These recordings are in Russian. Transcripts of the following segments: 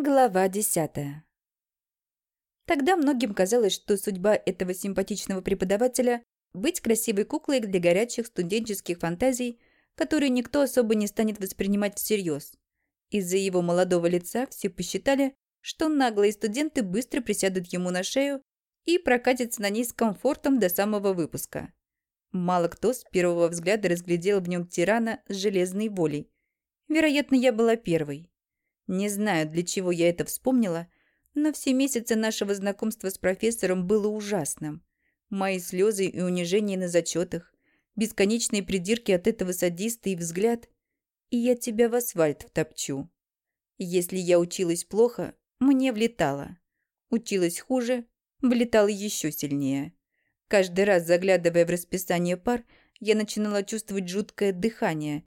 Глава десятая. Тогда многим казалось, что судьба этого симпатичного преподавателя – быть красивой куклой для горячих студенческих фантазий, которые никто особо не станет воспринимать всерьез. Из-за его молодого лица все посчитали, что наглые студенты быстро присядут ему на шею и прокатятся на ней с комфортом до самого выпуска. Мало кто с первого взгляда разглядел в нем тирана с железной волей. Вероятно, я была первой. Не знаю, для чего я это вспомнила, но все месяцы нашего знакомства с профессором было ужасным. Мои слезы и унижения на зачетах, бесконечные придирки от этого садиста и взгляд. И я тебя в асфальт втопчу. Если я училась плохо, мне влетало. Училась хуже, влетало еще сильнее. Каждый раз, заглядывая в расписание пар, я начинала чувствовать жуткое дыхание,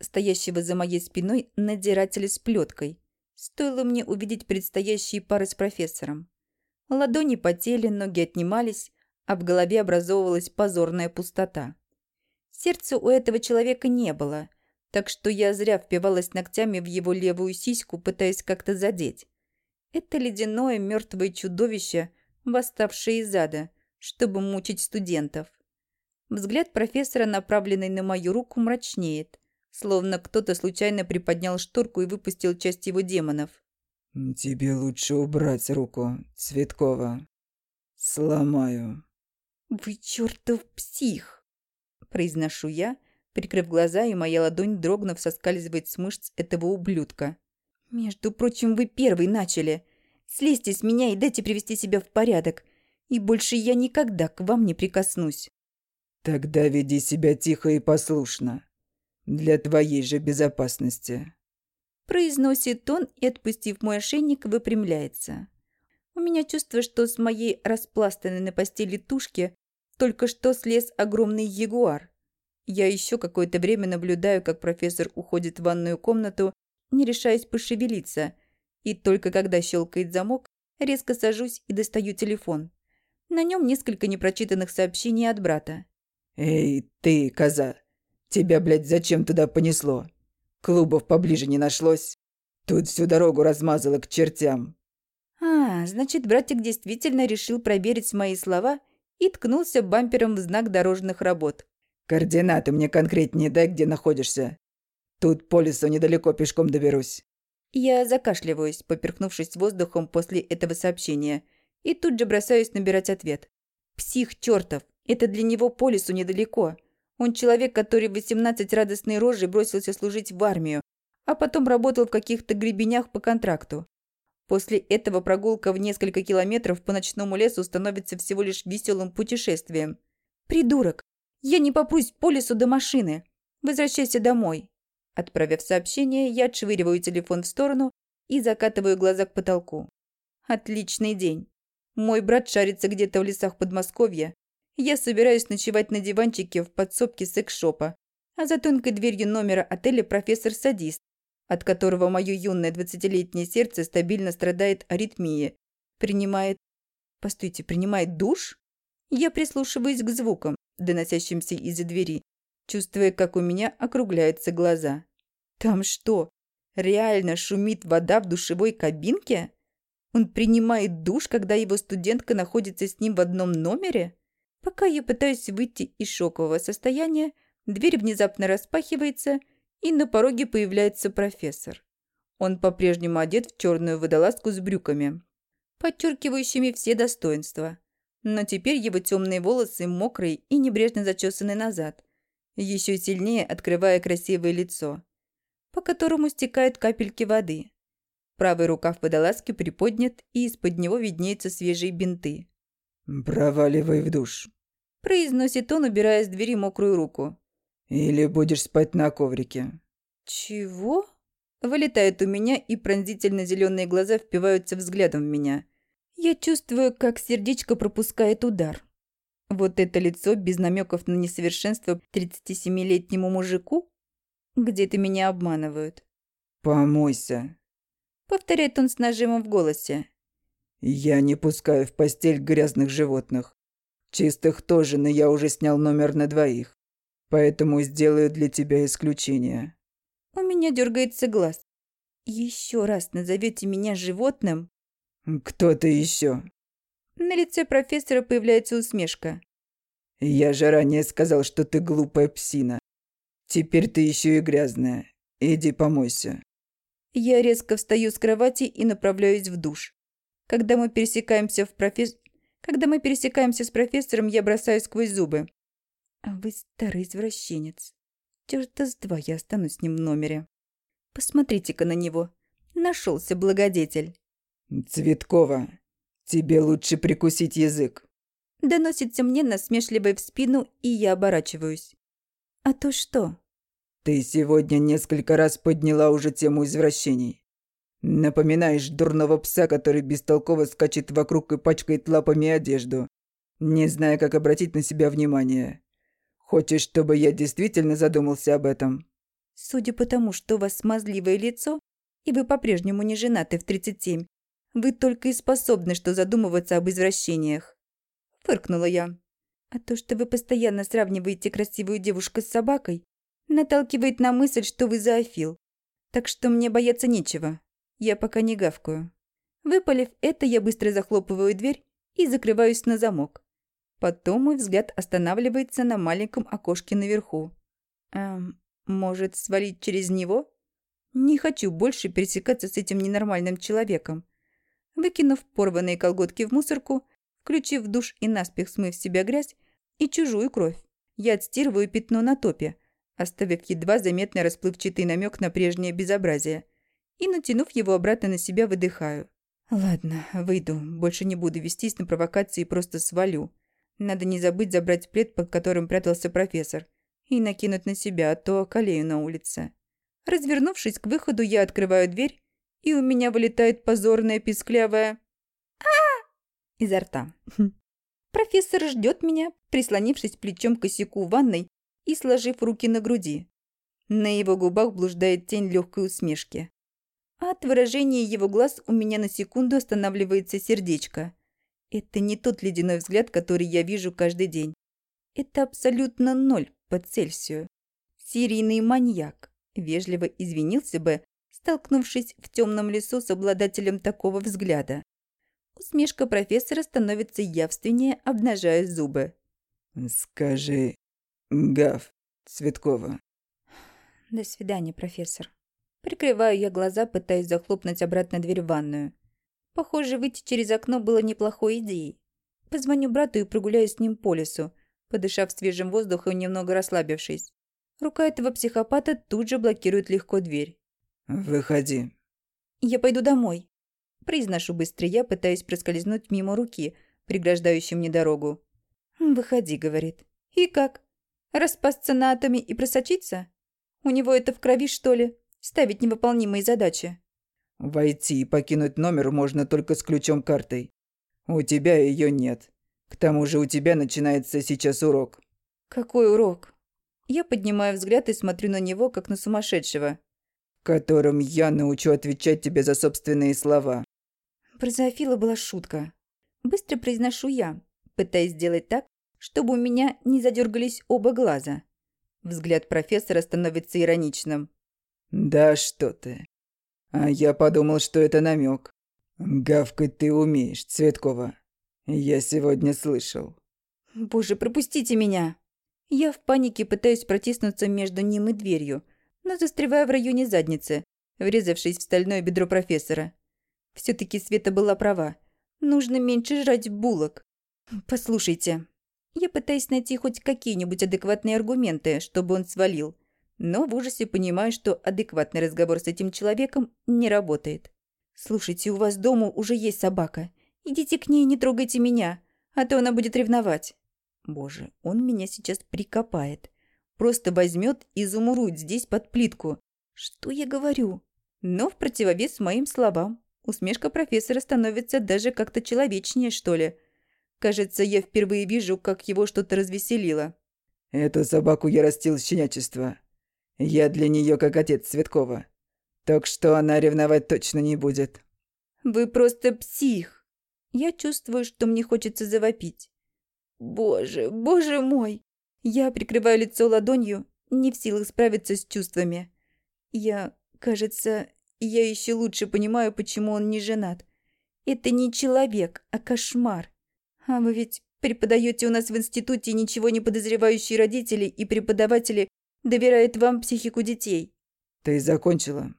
стоящего за моей спиной надзирателя с плеткой. Стоило мне увидеть предстоящие пары с профессором. Ладони потели, ноги отнимались, а в голове образовывалась позорная пустота. Сердца у этого человека не было, так что я зря впивалась ногтями в его левую сиську, пытаясь как-то задеть. Это ледяное мертвое чудовище, восставшее из ада, чтобы мучить студентов. Взгляд профессора, направленный на мою руку, мрачнеет словно кто-то случайно приподнял шторку и выпустил часть его демонов. «Тебе лучше убрать руку, Цветкова. Сломаю». «Вы чертов псих!» Произношу я, прикрыв глаза, и моя ладонь, дрогнув, соскальзывает с мышц этого ублюдка. «Между прочим, вы первый начали. Слезьте с меня и дайте привести себя в порядок, и больше я никогда к вам не прикоснусь». «Тогда веди себя тихо и послушно. Для твоей же безопасности. Произносит он и, отпустив мой ошейник, выпрямляется. У меня чувство, что с моей распластанной на постели тушки только что слез огромный ягуар. Я еще какое-то время наблюдаю, как профессор уходит в ванную комнату, не решаясь пошевелиться, и только когда щелкает замок, резко сажусь и достаю телефон. На нем несколько непрочитанных сообщений от брата. «Эй, ты, коза, Тебя, блядь, зачем туда понесло? Клубов поближе не нашлось. Тут всю дорогу размазало к чертям. А, значит, братик действительно решил проверить мои слова и ткнулся бампером в знак дорожных работ. Координаты мне конкретнее дай, где находишься. Тут по лесу недалеко пешком доберусь. Я закашливаюсь, поперхнувшись воздухом после этого сообщения, и тут же бросаюсь набирать ответ. Псих чертов, это для него по лесу недалеко. Он человек, который в 18 радостной рожей бросился служить в армию, а потом работал в каких-то гребенях по контракту. После этого прогулка в несколько километров по ночному лесу становится всего лишь веселым путешествием. «Придурок! Я не попрусь по лесу до машины! Возвращайся домой!» Отправив сообщение, я отшвыриваю телефон в сторону и закатываю глаза к потолку. Отличный день. Мой брат шарится где-то в лесах Подмосковья, я собираюсь ночевать на диванчике в подсобке секс-шопа, а за тонкой дверью номера отеля профессор-садист, от которого мое юное двадцатилетнее сердце стабильно страдает аритмией, принимает... Постойте, принимает душ? Я прислушиваюсь к звукам, доносящимся из-за двери, чувствуя, как у меня округляются глаза. Там что, реально шумит вода в душевой кабинке? Он принимает душ, когда его студентка находится с ним в одном номере? Пока я пытаюсь выйти из шокового состояния, дверь внезапно распахивается, и на пороге появляется профессор. Он по-прежнему одет в черную водолазку с брюками, подчеркивающими все достоинства. Но теперь его темные волосы мокрые и небрежно зачесаны назад, еще сильнее открывая красивое лицо, по которому стекают капельки воды. Правый рукав водолазки приподнят, и из-под него виднеются свежие бинты. «Проваливай в душ», – произносит он, убирая с двери мокрую руку. «Или будешь спать на коврике». «Чего?» Вылетает у меня, и пронзительно зеленые глаза впиваются взглядом в меня. Я чувствую, как сердечко пропускает удар. Вот это лицо без намеков на несовершенство 37-летнему мужику? Где-то меня обманывают. «Помойся», — повторяет он с нажимом в голосе. Я не пускаю в постель грязных животных. Чистых тоже, но я уже снял номер на двоих. Поэтому сделаю для тебя исключение. У меня дергается глаз. еще раз назовете меня животным, Кто ты еще? на лице профессора появляется усмешка. Я же ранее сказал, что ты глупая псина. Теперь ты еще и грязная. Иди помойся. Я резко встаю с кровати и направляюсь в душ. Когда мы пересекаемся в профес... Когда мы пересекаемся с профессором, я бросаю сквозь зубы. А вы старый извращенец. Чёрта с два я останусь с ним в номере. Посмотрите-ка на него. Нашелся благодетель. Цветкова, тебе лучше прикусить язык. Доносится мне насмешливой в спину, и я оборачиваюсь. А то что? Ты сегодня несколько раз подняла уже тему извращений. Напоминаешь дурного пса, который бестолково скачет вокруг и пачкает лапами одежду, не зная, как обратить на себя внимание. Хочешь, чтобы я действительно задумался об этом? Судя по тому, что у вас смазливое лицо, и вы по-прежнему не женаты в 37, вы только и способны что задумываться об извращениях. Фыркнула я. А то, что вы постоянно сравниваете красивую девушку с собакой, наталкивает на мысль, что вы зоофил. Так что мне бояться нечего. Я пока не гавкаю. Выпалив это, я быстро захлопываю дверь и закрываюсь на замок. Потом мой взгляд останавливается на маленьком окошке наверху. Эм, может, свалить через него? Не хочу больше пересекаться с этим ненормальным человеком. Выкинув порванные колготки в мусорку, включив душ и наспех смыв с себя грязь и чужую кровь, я отстирываю пятно на топе, оставив едва заметный расплывчатый намек на прежнее безобразие, и, натянув его обратно на себя, выдыхаю. Ладно, выйду, больше не буду вестись на провокации и просто свалю. Надо не забыть забрать плед, под которым прятался профессор, и накинуть на себя, а то околею на улице. Развернувшись к выходу, я открываю дверь, и у меня вылетает позорное писклявое а изо рта. Профессор ждет меня, прислонившись плечом к косяку ванной и сложив руки на груди. На его губах блуждает тень легкой усмешки. От выражения его глаз у меня на секунду останавливается сердечко. Это не тот ледяной взгляд, который я вижу каждый день. Это абсолютно ноль по Цельсию. Серийный маньяк. Вежливо извинился бы, столкнувшись в темном лесу с обладателем такого взгляда. Усмешка профессора становится явственнее, обнажая зубы. Скажи, Гав, Цветкова. До свидания, профессор. Прикрываю я глаза, пытаясь захлопнуть обратно дверь в ванную. Похоже, выйти через окно было неплохой идеей. Позвоню брату и прогуляюсь с ним по лесу, подышав свежим воздухом и немного расслабившись. Рука этого психопата тут же блокирует легко дверь. Выходи. «Я пойду домой», – произношу быстро я, пытаясь проскользнуть мимо руки, преграждающей мне дорогу. «Выходи», – говорит. «И как? Распасться на атоме и просочиться? У него это в крови, что ли? Ставить невыполнимые задачи?» Войти и покинуть номер можно только с ключом-картой. У тебя ее нет. К тому же у тебя начинается сейчас урок. «Какой урок?» Я поднимаю взгляд и смотрю на него, как на сумасшедшего. В котором я научу отвечать тебе за собственные слова. Про зоофила была шутка. Быстро произношу я, пытаясь сделать так, чтобы у меня не задергались оба глаза. Взгляд профессора становится ироничным. Да что ты. А я подумал, что это намек. Гавкать ты умеешь, Цветкова. Я сегодня слышал. Боже, пропустите меня! Я в панике пытаюсь протиснуться между ним и дверью, но застреваю в районе задницы, врезавшись в стальное бедро профессора. все таки Света была права. Нужно меньше жрать булок. Послушайте, я пытаюсь найти хоть какие-нибудь адекватные аргументы, чтобы он свалил, но в ужасе понимаю, что адекватный разговор с этим человеком не работает. «Слушайте, у вас дома уже есть собака. Идите к ней, не трогайте меня, а то она будет ревновать». Боже, он меня сейчас прикопает. Просто возьмет и замурует здесь под плитку. Что я говорю? Но в противовес моим словам, усмешка профессора становится даже как-то человечнее, что ли. Кажется, я впервые вижу, как его что-то развеселило. Эту собаку я растил с щенячества. Я для нее как отец Цветкова. Так что она ревновать точно не будет. Вы просто псих. Я чувствую, что мне хочется завопить. Боже, боже мой! Я прикрываю лицо ладонью, не в силах справиться с чувствами. Я, кажется, я еще лучше понимаю, почему он не женат. Это не человек, а кошмар. А вы ведь преподаете у нас в институте ничего не подозревающие родители и преподаватели доверяют вам психику детей. Ты закончила?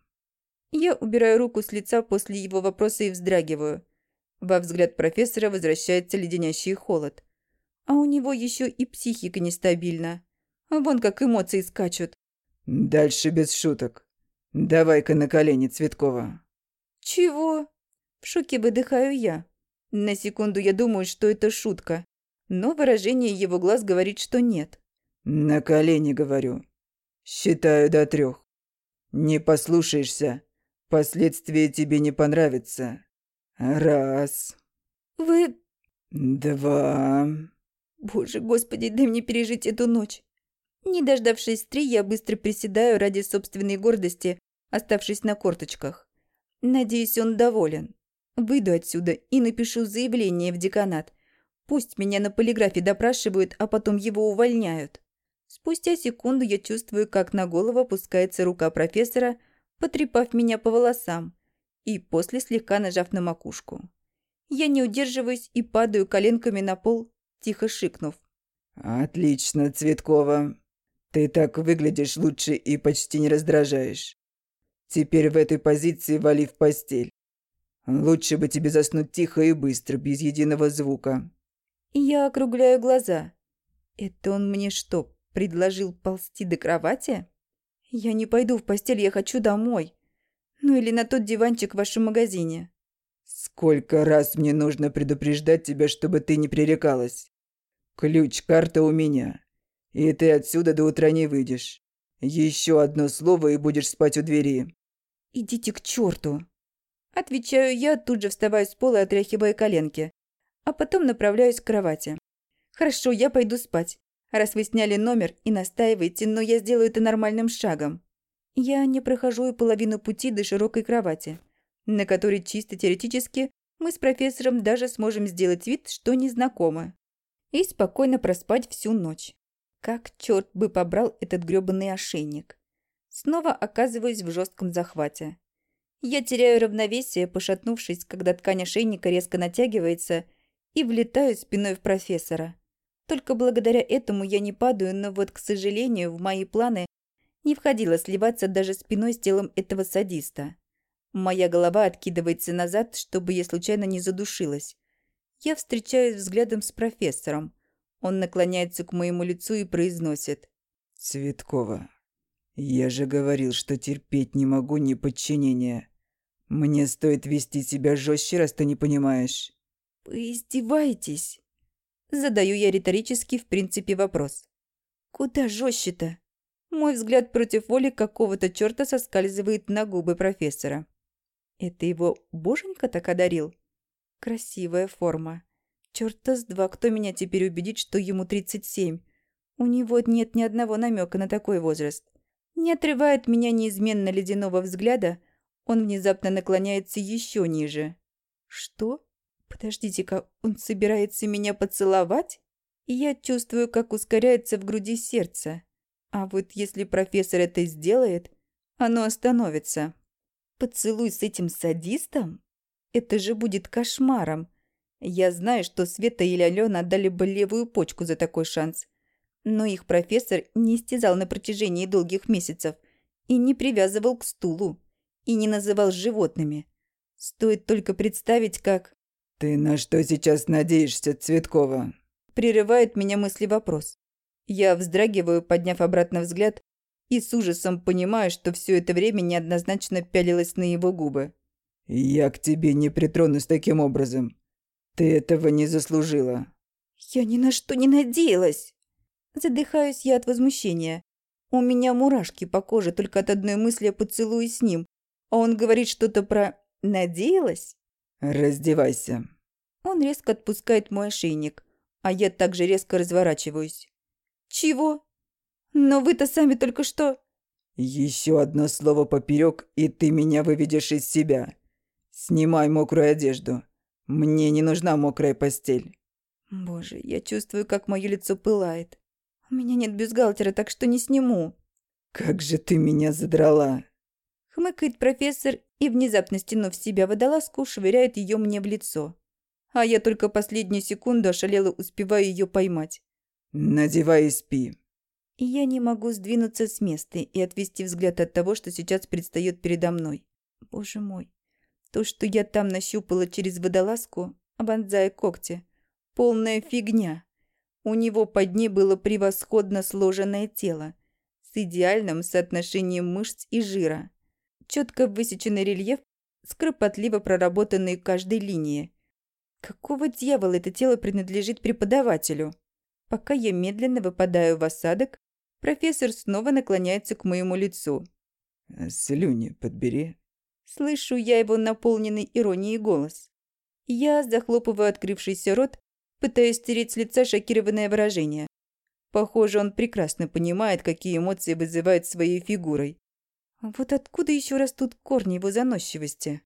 Я убираю руку с лица после его вопроса и вздрагиваю. Во взгляд профессора возвращается леденящий холод. А у него еще и психика нестабильна. Вон как эмоции скачут. Дальше без шуток. Давай-ка на колени, Цветкова. Чего? В шоке выдыхаю я. На секунду я думаю, что это шутка. Но выражение его глаз говорит, что нет. На колени, говорю. Считаю до трех. Не послушаешься, последствия тебе не понравятся. Раз. Вы... Два. Боже, господи, дай мне пережить эту ночь. Не дождавшись три, я быстро приседаю ради собственной гордости, оставшись на корточках. Надеюсь, он доволен. Выйду отсюда и напишу заявление в деканат. Пусть меня на полиграфе допрашивают, а потом его увольняют. Спустя секунду я чувствую, как на голову опускается рука профессора, потрепав меня по волосам, и после слегка нажав на макушку. Я не удерживаюсь и падаю коленками на пол, тихо шикнув. «Отлично, Цветкова. Ты так выглядишь лучше и почти не раздражаешь. Теперь в этой позиции вали в постель. Лучше бы тебе заснуть тихо и быстро, без единого звука». Я округляю глаза. «Это он мне что, предложил ползти до кровати?» «Я не пойду в постель, я хочу домой. Ну или на тот диванчик в вашем магазине». «Сколько раз мне нужно предупреждать тебя, чтобы ты не пререкалась? Ключ, карта у меня. И ты отсюда до утра не выйдешь. Еще одно слово, и будешь спать у двери». «Идите к черту!» Отвечаю я, тут же вставаю с пола и отряхивая коленки. А потом направляюсь к кровати. «Хорошо, я пойду спать. Раз вы сняли номер и настаиваете, но я сделаю это нормальным шагом. Я не прохожу и половину пути до широкой кровати, на которой чисто теоретически мы с профессором даже сможем сделать вид, что не знакомы. И спокойно проспать всю ночь. Как черт бы побрал этот грёбаный ошейник. Снова оказываюсь в жестком захвате. Я теряю равновесие, пошатнувшись, когда ткань ошейника резко натягивается, и влетаю спиной в профессора. Только благодаря этому я не падаю, но вот, к сожалению, в мои планы не входило сливаться даже спиной с телом этого садиста. Моя голова откидывается назад, чтобы я случайно не задушилась. Я встречаюсь взглядом с профессором. Он наклоняется к моему лицу и произносит. «Цветкова, я же говорил, что терпеть не могу неподчинения. Мне стоит вести себя жестче, раз ты не понимаешь». «Вы издеваетесь?» Задаю я риторически, в принципе, вопрос. «Куда жестче-то?» Мой взгляд против воли какого-то черта соскальзывает на губы профессора. Это его боженька так одарил? Красивая форма. Чёрта с два, кто меня теперь убедит, что ему 37? У него нет ни одного намека на такой возраст. Не отрывает меня неизменно ледяного взгляда, он внезапно наклоняется еще ниже. Что? Подождите-ка, он собирается меня поцеловать? И я чувствую, как ускоряется в груди сердце. А вот если профессор это сделает, оно остановится. Поцелуй с этим садистом? Это же будет кошмаром. Я знаю, что Света или Алена отдали бы левую почку за такой шанс. Но их профессор не истязал на протяжении долгих месяцев и не привязывал к стулу, и не называл животными. Стоит только представить, как... «Ты на что сейчас надеешься, Цветкова?» Прерывает меня мысли вопрос. Я вздрагиваю, подняв обратно взгляд, и с ужасом понимаю, что все это время неоднозначно пялилась на его губы. «Я к тебе не притронусь таким образом. Ты этого не заслужила». «Я ни на что не надеялась!» Задыхаюсь я от возмущения. У меня мурашки по коже только от одной мысли о поцелуе с ним, а он говорит что-то про «надеялась». «Раздевайся». Он резко отпускает мой ошейник, а я также резко разворачиваюсь. «Чего? Но вы-то сами только что...» «Еще одно слово поперек, и ты меня выведешь из себя. Снимай мокрую одежду. Мне не нужна мокрая постель». Боже, я чувствую, как мое лицо пылает. У меня нет бюстгальтера, так что не сниму. «Как же ты меня задрала!» Хмыкает профессор и, внезапно стянув себя водолазку, швыряет ее мне в лицо. А я только последнюю секунду ошалела успеваю ее поймать. «Надевай и спи». Я не могу сдвинуться с места и отвести взгляд от того, что сейчас предстает передо мной. Боже мой. То, что я там нащупала через водолазку, обонзая когти, полная фигня. У него под ней было превосходно сложенное тело с идеальным соотношением мышц и жира. Четко высеченный рельеф с кропотливо проработанной каждой линией. Какого дьявола это тело принадлежит преподавателю? Пока я медленно выпадаю в осадок, профессор снова наклоняется к моему лицу. «Слюни подбери». Слышу я его наполненный иронией голос. Я захлопываю открывшийся рот, пытаясь стереть с лица шокированное выражение. Похоже, он прекрасно понимает, какие эмоции вызывает своей фигурой. Вот откуда еще растут корни его заносчивости?